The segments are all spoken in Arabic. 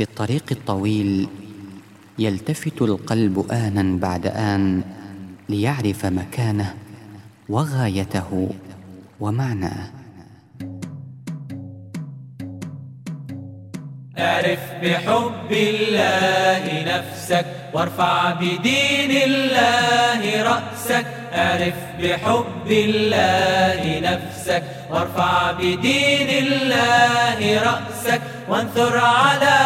في الطريق الطويل يلتفت القلب آنا بعد آن ليعرف مكانه وغايته ومعناه. اعرف بحب الله نفسك وارفع بدين الله رأسك. اعرف بحب الله نفسك وارفع بدين الله رأسك. وانثر على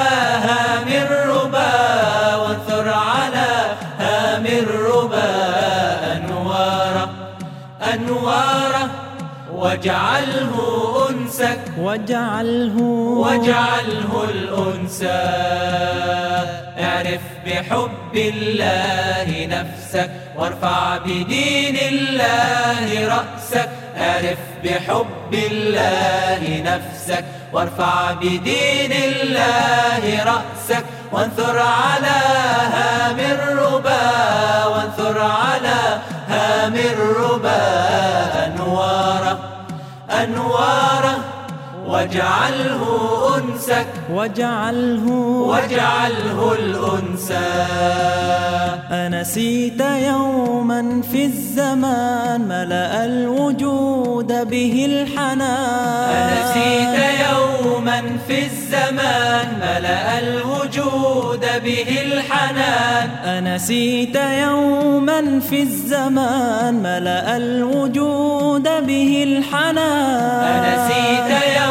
هام الربا وانثر على هام الربا أنوارا أنوارا. واجعله أنسك واجعله واجعله الأنسى اعرف بحب الله نفسك وارفع بدين الله رأسك. اعرف بحب الله نفسك وارفع بدين الله رأسك. وانثر على هام الربا وانثر على هام الربا أنواره واجعله أنسك واجعله واجعله الأنسى أنسيت يوما في الزمان ملأ الوجود به الحنان. أنسيت في الزمان ملأ الوجود به الحنان. أنسيت يوما في الزمان ملأ الوجود به الحنان. أنسيت يوما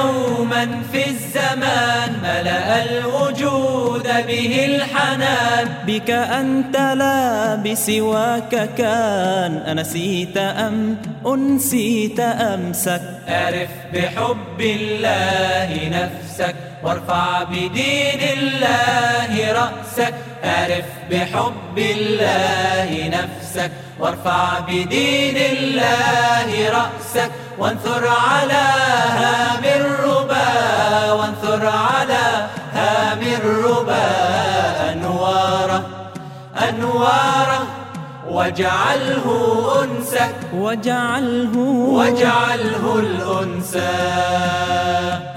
في الزمان ملأ الوجود به الحنان. بك أنت لا بسواك كان. أنسيت أم أنسيت أمسك أعرف بحب الله نفسك وارفع بدين الله رأسك. أعرف بحب الله نفسك وارفع بدين الله رأسك. وانثر على هام الربا وانثر على هام الربا أنواره أنواره واجعله أنسك واجعله واجعله الأنسى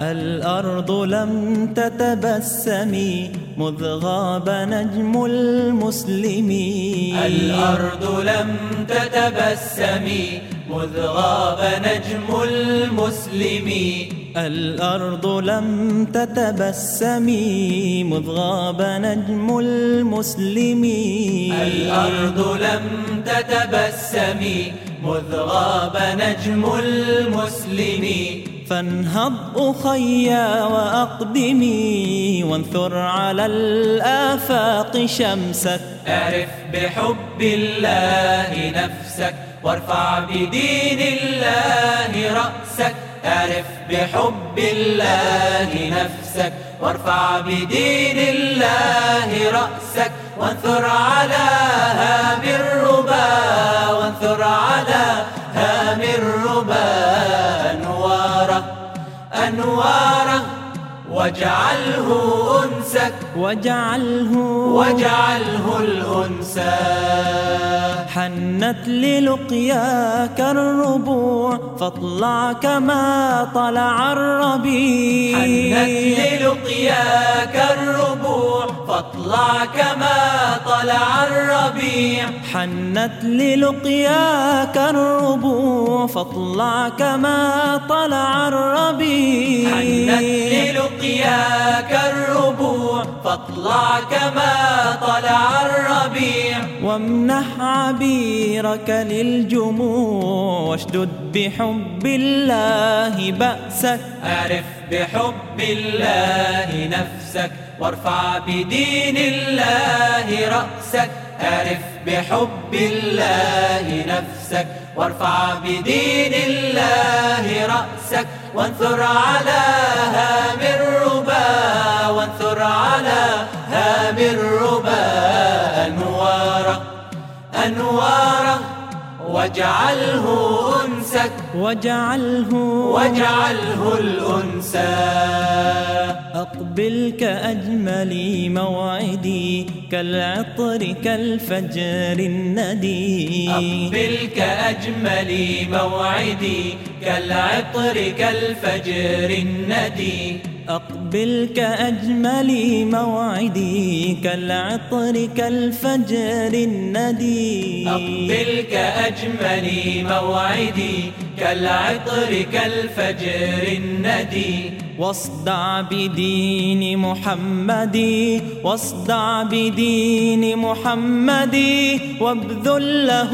الأرض لم تتبسمي مذ غاب نجم المسلمين الأرض لم تتبسمي مذ غاب نجم المسلمين الأرض لم تتبسمي مذ غاب نجم المسلمين الأرض لم تتبسمي مذ غاب نجم المسلمين فانهض أخيا وأقدمي وانثر على الآفاق شمسك. اعرف بحب الله نفسك وارفع بدين الله رأسك. اعرف بحب الله نفسك وارفع بدين الله رأسك وانثر على هام الربا وانثر على هام الربا أنواره أنواره واجعله أنسك واجعله واجعله الأنسى حنت للقياك الربوع فاطلع كما طلع الربيع. حنت للقياك الربوع فاطلع كما طلع الربيع. حنت للقياك الربوع فاطلع كما طلع الربيع. حنت للقياك الربوع فاطلع كما طلع الربيع. وامنح عبيرك للجموع واشدد بحب الله بأسك. أعرف بحب الله نفسك وارفع بدين الله رأسك. أعرف بحب الله نفسك وارفع بدين الله رأسك وانثر على واجعله أنسك واجعله واجعله الأنسى أقبل كأجمل موعدي كالعطر كالفجر الندي. أقبل كأجمل موعدي كالعطر كالفجر الندي. أقبل كأجمل موعدي كالعطر كالفجر الندي. أقبل كأجمل موعدي كالعطر كالفجر الندي. واصدع بدين محمد واصدع بدين محمد وابذل له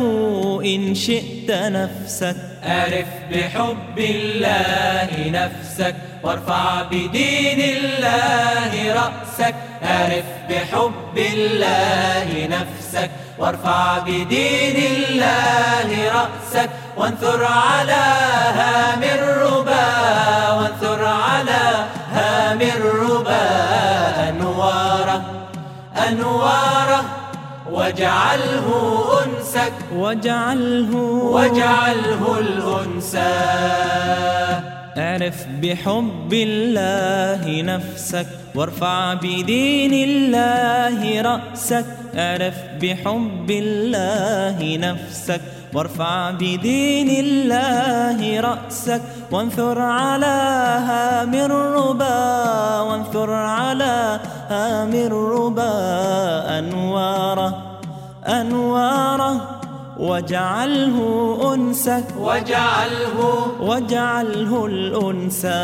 إن شئت نفسك. أعرف بحب الله نفسك وارفع بدين الله رأسك. أعرف بحب الله نفسك وارفع بدين الله رأسك. وانثر على هام الربا وانثر على هام الربا أنواره أنواره واجعله أنسك واجعله واجعله الأنسى اعرف بحب الله نفسك وارفع بدين الله رأسك. اعرف بحب الله نفسك وارفع بدين الله رأسك وانثر على هام الربا وانثر على هام الربا أنواره أنواره واجعله أنسة واجعله واجعله الأنسة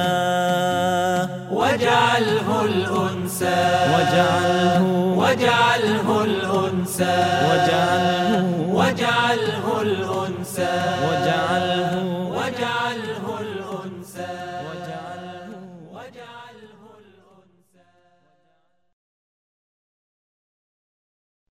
واجعله الأنسة واجعله واجعله الأنسة واجعله واجعله الأنسة واجعله